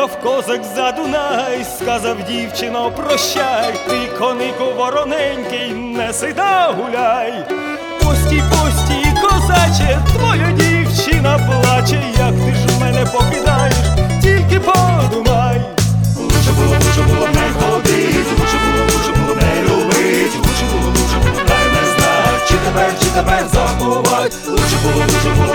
Їхав козак за Дунай, сказав дівчино, прощай, ти конику вороненький, не сида гуляй. Постій, постій, козаче, твоя дівчина плаче, як ти ж мене покидаєш, тільки подумай. Лучше було, лучше було не ходить, лучше було, лучше було не любить, лучше було, лучше було не знать, чи тебе, чи тебе забувать, лучше було, лучше було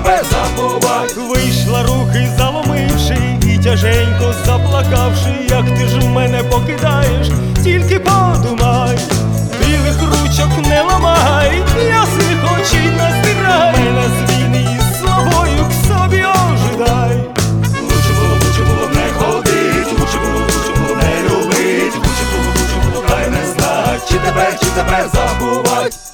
тебе, забувать. Вийшла руки заломивши і тяженько заплакавши, як ти ж мене покидаєш, тільки подумай, білих ручок не ламай, ясних очей не стирай, мене з війни із собою к собі ожидай. Лучше було, лучше було не ходить, лучше було, лучше було не любить, лучше було, лучше було дай не знать, чи тебе, чи тебе забувать.